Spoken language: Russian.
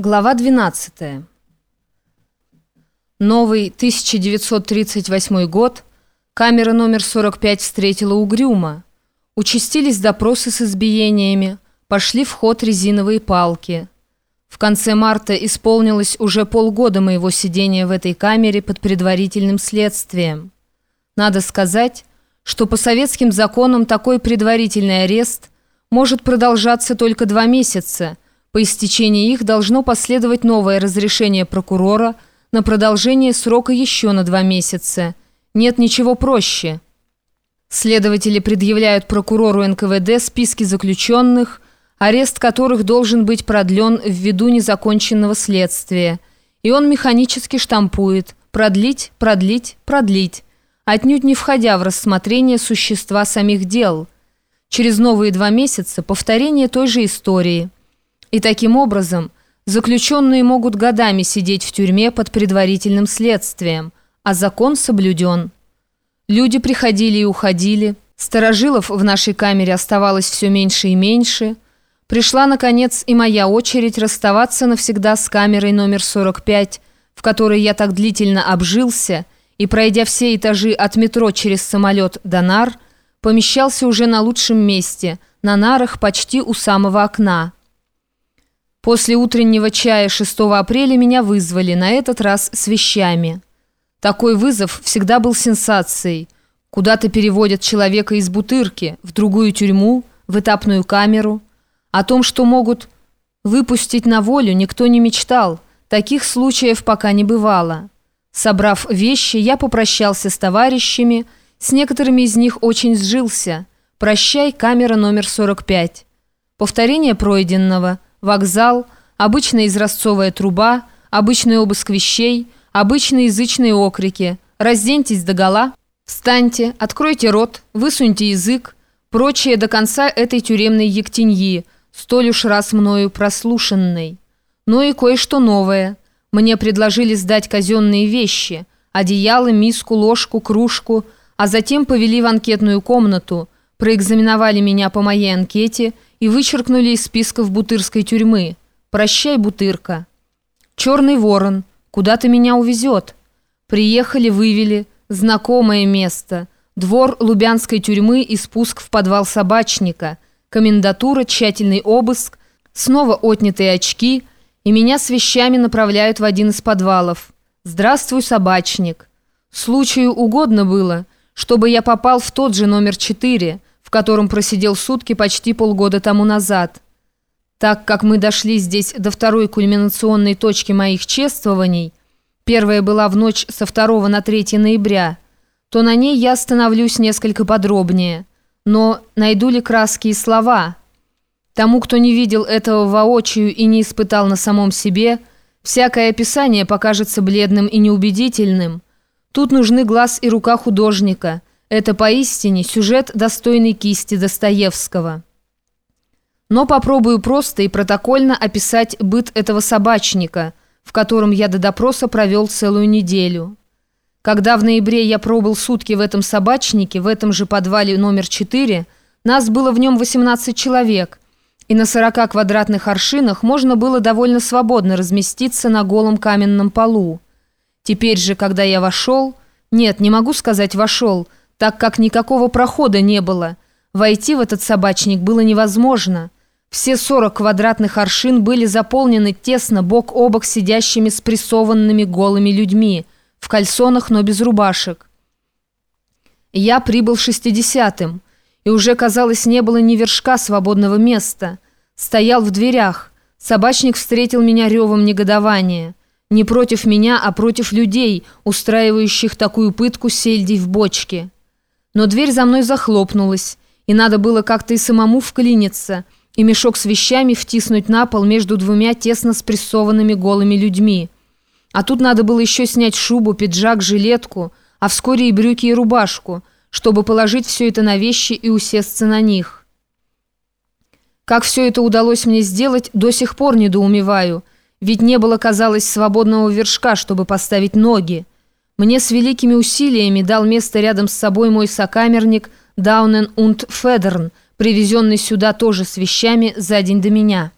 Глава 12. Новый 1938 год. Камера номер 45 встретила угрюмо. Участились допросы с избиениями, пошли в ход резиновые палки. В конце марта исполнилось уже полгода моего сидения в этой камере под предварительным следствием. Надо сказать, что по советским законам такой предварительный арест может продолжаться только два месяца – по истечении их должно последовать новое разрешение прокурора на продолжение срока еще на два месяца. Нет ничего проще. Следователи предъявляют прокурору НКВД списки заключенных, арест которых должен быть продлен ввиду незаконченного следствия. И он механически штампует «продлить, продлить, продлить», отнюдь не входя в рассмотрение существа самих дел. Через новые два месяца повторение той же истории – и таким образом заключенные могут годами сидеть в тюрьме под предварительным следствием, а закон соблюден. Люди приходили и уходили, сторожилов в нашей камере оставалось все меньше и меньше. Пришла, наконец, и моя очередь расставаться навсегда с камерой номер 45, в которой я так длительно обжился, и, пройдя все этажи от метро через самолет до нар, помещался уже на лучшем месте, на нарах почти у самого окна. После утреннего чая 6 апреля меня вызвали, на этот раз с вещами. Такой вызов всегда был сенсацией. Куда-то переводят человека из Бутырки, в другую тюрьму, в этапную камеру. О том, что могут выпустить на волю, никто не мечтал. Таких случаев пока не бывало. Собрав вещи, я попрощался с товарищами, с некоторыми из них очень сжился. «Прощай, камера номер 45». Повторение пройденного – вокзал, обычная изразцовая труба, обычный обыск вещей, обычные язычные окрики. «Разденьтесь догола», «Встаньте», «Откройте рот», «Высуньте язык», прочее до конца этой тюремной ектеньи, столь уж раз мною прослушанной. Но и кое-что новое. Мне предложили сдать казенные вещи – одеяло, миску, ложку, кружку, а затем повели в анкетную комнату, проэкзаменовали меня по моей анкете – и вычеркнули из списков бутырской тюрьмы. «Прощай, бутырка». «Черный ворон, куда ты меня увезет?» Приехали, вывели. Знакомое место. Двор Лубянской тюрьмы и спуск в подвал собачника. Комендатура, тщательный обыск. Снова отнятые очки. И меня с вещами направляют в один из подвалов. «Здравствуй, собачник». Случаю угодно было, чтобы я попал в тот же номер четыре – в котором просидел сутки почти полгода тому назад. Так как мы дошли здесь до второй кульминационной точки моих чествований, первая была в ночь со 2 на 3 ноября, то на ней я остановлюсь несколько подробнее. Но найду ли краски и слова? Тому, кто не видел этого воочию и не испытал на самом себе, всякое описание покажется бледным и неубедительным. Тут нужны глаз и рука художника – это поистине сюжет, достойный кисти Достоевского. Но попробую просто и протокольно описать быт этого собачника, в котором я до допроса провел целую неделю. Когда в ноябре я пробыл сутки в этом собачнике, в этом же подвале номер 4, нас было в нем 18 человек, и на 40 квадратных аршинах можно было довольно свободно разместиться на голом каменном полу. Теперь же, когда я вошел... Нет, не могу сказать «вошел», так как никакого прохода не было. Войти в этот собачник было невозможно. Все 40 квадратных аршин были заполнены тесно бок о бок сидящими спрессованными голыми людьми, в кальсонах, но без рубашек. Я прибыл 60-м, и уже, казалось, не было ни вершка свободного места. Стоял в дверях. Собачник встретил меня ревом негодования. Не против меня, а против людей, устраивающих такую пытку сельдей в бочке. Но дверь за мной захлопнулась, и надо было как-то и самому вклиниться, и мешок с вещами втиснуть на пол между двумя тесно спрессованными голыми людьми. А тут надо было еще снять шубу, пиджак, жилетку, а вскоре и брюки и рубашку, чтобы положить все это на вещи и усесться на них. Как все это удалось мне сделать, до сих пор недоумеваю, ведь не было, казалось, свободного вершка, чтобы поставить ноги. Мне с великими усилиями дал место рядом с собой мой сокамерник Даунен und Федерн, привезенный сюда тоже с вещами за день до меня».